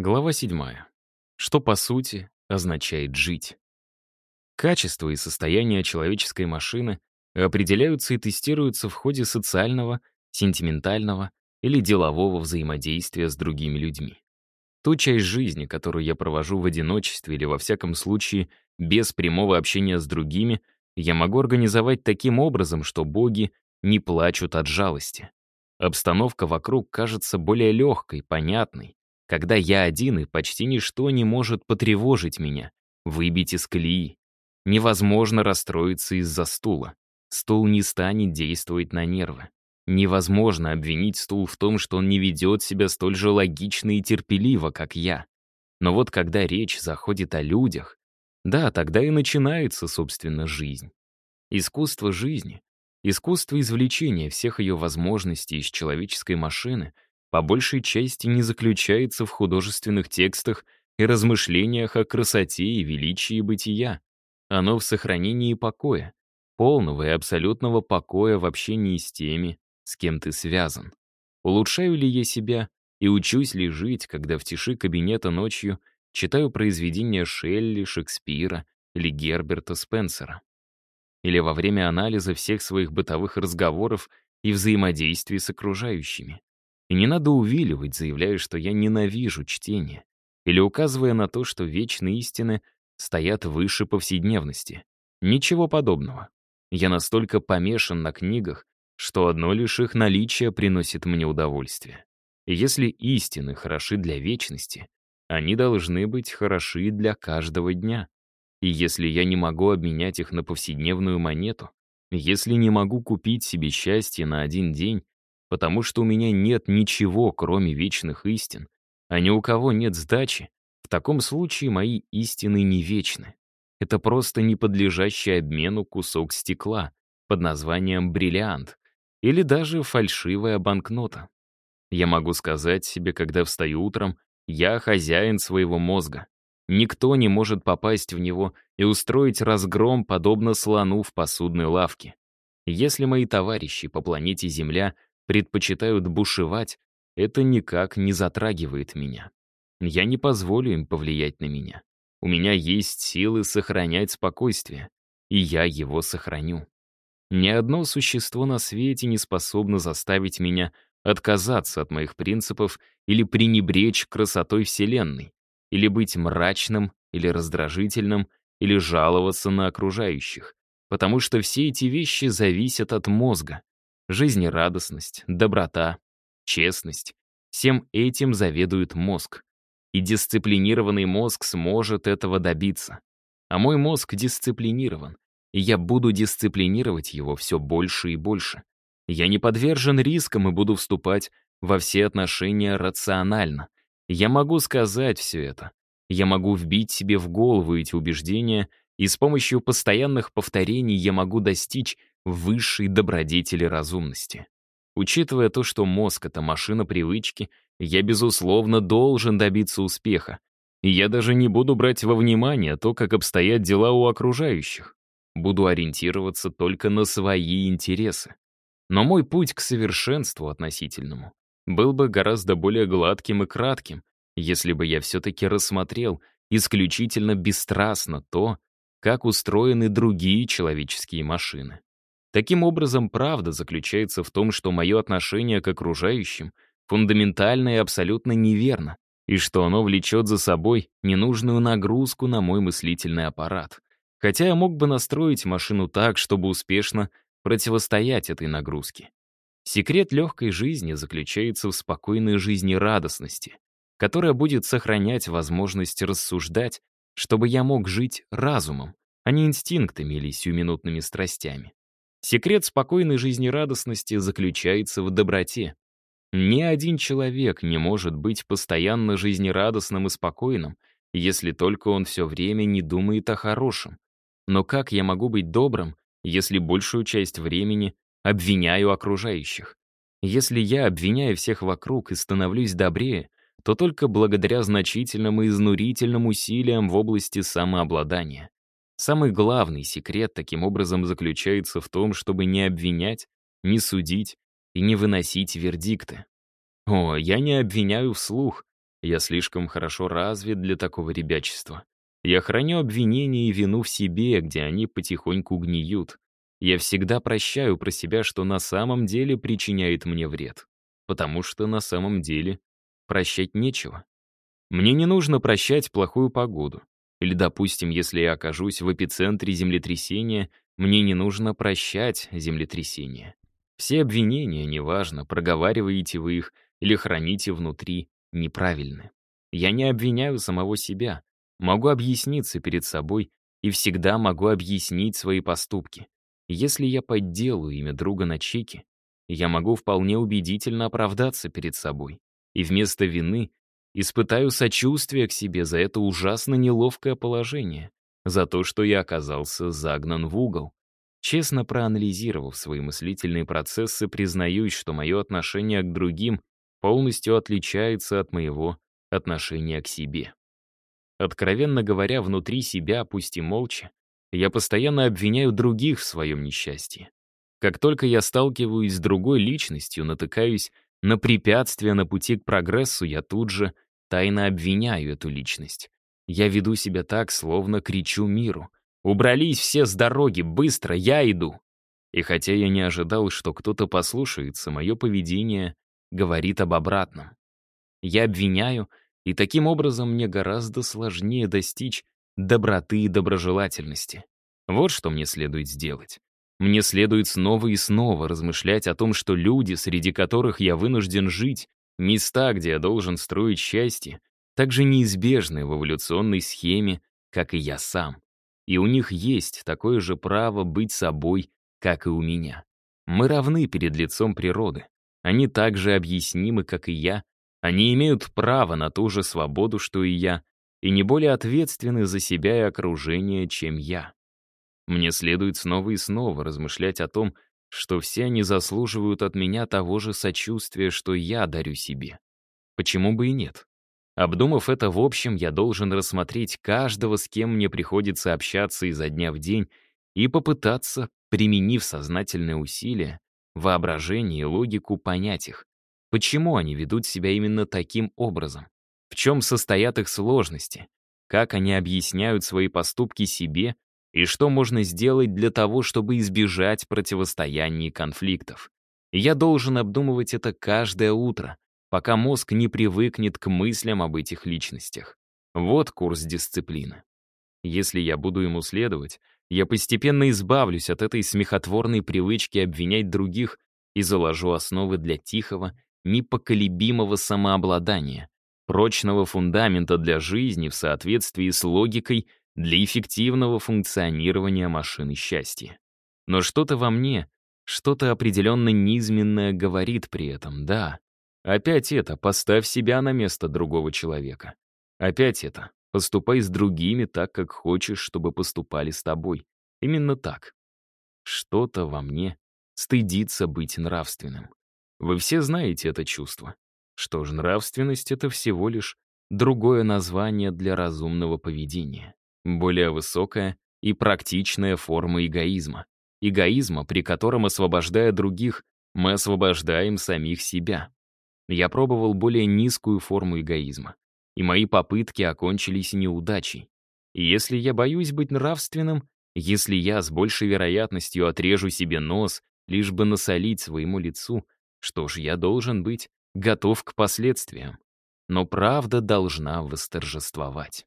Глава 7. Что, по сути, означает жить. Качество и состояние человеческой машины определяются и тестируются в ходе социального, сентиментального или делового взаимодействия с другими людьми. Ту часть жизни, которую я провожу в одиночестве или, во всяком случае, без прямого общения с другими, я могу организовать таким образом, что боги не плачут от жалости. Обстановка вокруг кажется более легкой, понятной, когда я один, и почти ничто не может потревожить меня, выбить из колеи. Невозможно расстроиться из-за стула. Стул не станет действовать на нервы. Невозможно обвинить стул в том, что он не ведет себя столь же логично и терпеливо, как я. Но вот когда речь заходит о людях, да, тогда и начинается, собственно, жизнь. Искусство жизни, искусство извлечения всех ее возможностей из человеческой машины — по большей части не заключается в художественных текстах и размышлениях о красоте и величии бытия. Оно в сохранении покоя, полного и абсолютного покоя в общении с теми, с кем ты связан. Улучшаю ли я себя и учусь ли жить, когда в тиши кабинета ночью читаю произведения Шелли, Шекспира или Герберта Спенсера? Или во время анализа всех своих бытовых разговоров и взаимодействий с окружающими? И не надо увиливать, заявляя, что я ненавижу чтение, или указывая на то, что вечные истины стоят выше повседневности. Ничего подобного. Я настолько помешан на книгах, что одно лишь их наличие приносит мне удовольствие. Если истины хороши для вечности, они должны быть хороши для каждого дня. И если я не могу обменять их на повседневную монету, если не могу купить себе счастье на один день, потому что у меня нет ничего, кроме вечных истин, а ни у кого нет сдачи, в таком случае мои истины не вечны. Это просто неподлежащий обмену кусок стекла под названием бриллиант или даже фальшивая банкнота. Я могу сказать себе, когда встаю утром, я хозяин своего мозга. Никто не может попасть в него и устроить разгром, подобно слону в посудной лавке. Если мои товарищи по планете Земля предпочитают бушевать, это никак не затрагивает меня. Я не позволю им повлиять на меня. У меня есть силы сохранять спокойствие, и я его сохраню. Ни одно существо на свете не способно заставить меня отказаться от моих принципов или пренебречь красотой Вселенной, или быть мрачным, или раздражительным, или жаловаться на окружающих, потому что все эти вещи зависят от мозга, Жизнерадостность, доброта, честность. Всем этим заведует мозг. И дисциплинированный мозг сможет этого добиться. А мой мозг дисциплинирован, и я буду дисциплинировать его все больше и больше. Я не подвержен рискам и буду вступать во все отношения рационально. Я могу сказать все это. Я могу вбить себе в голову эти убеждения, и с помощью постоянных повторений я могу достичь высшей добродетели разумности. Учитывая то, что мозг — это машина привычки, я, безусловно, должен добиться успеха. И я даже не буду брать во внимание то, как обстоят дела у окружающих. Буду ориентироваться только на свои интересы. Но мой путь к совершенству относительному был бы гораздо более гладким и кратким, если бы я все-таки рассмотрел исключительно бесстрастно то, как устроены другие человеческие машины. Таким образом, правда заключается в том, что мое отношение к окружающим фундаментально и абсолютно неверно, и что оно влечет за собой ненужную нагрузку на мой мыслительный аппарат. Хотя я мог бы настроить машину так, чтобы успешно противостоять этой нагрузке. Секрет легкой жизни заключается в спокойной жизнерадостности, которая будет сохранять возможность рассуждать, чтобы я мог жить разумом, а не инстинктами или сиюминутными страстями. Секрет спокойной жизнерадостности заключается в доброте. Ни один человек не может быть постоянно жизнерадостным и спокойным, если только он все время не думает о хорошем. Но как я могу быть добрым, если большую часть времени обвиняю окружающих? Если я обвиняю всех вокруг и становлюсь добрее, то только благодаря значительным и изнурительным усилиям в области самообладания. Самый главный секрет таким образом заключается в том, чтобы не обвинять, не судить и не выносить вердикты. О, я не обвиняю вслух, Я слишком хорошо развит для такого ребячества. Я храню обвинения и вину в себе, где они потихоньку гниют. Я всегда прощаю про себя, что на самом деле причиняет мне вред. Потому что на самом деле прощать нечего. Мне не нужно прощать плохую погоду. Или, допустим, если я окажусь в эпицентре землетрясения, мне не нужно прощать землетрясение. Все обвинения, неважно, проговариваете вы их или храните внутри, неправильны. Я не обвиняю самого себя. Могу объясниться перед собой и всегда могу объяснить свои поступки. Если я подделаю имя друга на чеке, я могу вполне убедительно оправдаться перед собой. И вместо вины испытаю сочувствие к себе за это ужасно неловкое положение, за то, что я оказался загнан в угол. Честно проанализировав свои мыслительные процессы, признаюсь, что мое отношение к другим полностью отличается от моего отношения к себе. Откровенно говоря, внутри себя, пусть и молча, я постоянно обвиняю других в своем несчастье. Как только я сталкиваюсь с другой личностью, натыкаюсь на препятствия на пути к прогрессу, я тут же тайно обвиняю эту личность. Я веду себя так, словно кричу миру. «Убрались все с дороги, быстро, я иду!» И хотя я не ожидал, что кто-то послушается, мое поведение говорит об обратном. Я обвиняю, и таким образом мне гораздо сложнее достичь доброты и доброжелательности. Вот что мне следует сделать. Мне следует снова и снова размышлять о том, что люди, среди которых я вынужден жить, места, где я должен строить счастье, также неизбежны в эволюционной схеме, как и я сам. И у них есть такое же право быть собой, как и у меня. Мы равны перед лицом природы. Они так же объяснимы, как и я. Они имеют право на ту же свободу, что и я, и не более ответственны за себя и окружение, чем я. Мне следует снова и снова размышлять о том, что все они заслуживают от меня того же сочувствия, что я дарю себе. Почему бы и нет? Обдумав это в общем, я должен рассмотреть каждого, с кем мне приходится общаться изо дня в день, и попытаться, применив сознательные усилия, воображение и логику, понять их. Почему они ведут себя именно таким образом? В чем состоят их сложности? Как они объясняют свои поступки себе и что можно сделать для того, чтобы избежать противостояний и конфликтов. я должен обдумывать это каждое утро, пока мозг не привыкнет к мыслям об этих личностях. Вот курс дисциплины. Если я буду ему следовать, я постепенно избавлюсь от этой смехотворной привычки обвинять других и заложу основы для тихого, непоколебимого самообладания, прочного фундамента для жизни в соответствии с логикой для эффективного функционирования машины счастья. Но что-то во мне, что-то определенно низменное говорит при этом, да. Опять это, поставь себя на место другого человека. Опять это, поступай с другими так, как хочешь, чтобы поступали с тобой. Именно так. Что-то во мне стыдится быть нравственным. Вы все знаете это чувство. Что ж, нравственность — это всего лишь другое название для разумного поведения более высокая и практичная форма эгоизма. Эгоизма, при котором, освобождая других, мы освобождаем самих себя. Я пробовал более низкую форму эгоизма, и мои попытки окончились неудачей. Если я боюсь быть нравственным, если я с большей вероятностью отрежу себе нос, лишь бы насолить своему лицу, что ж, я должен быть готов к последствиям. Но правда должна восторжествовать.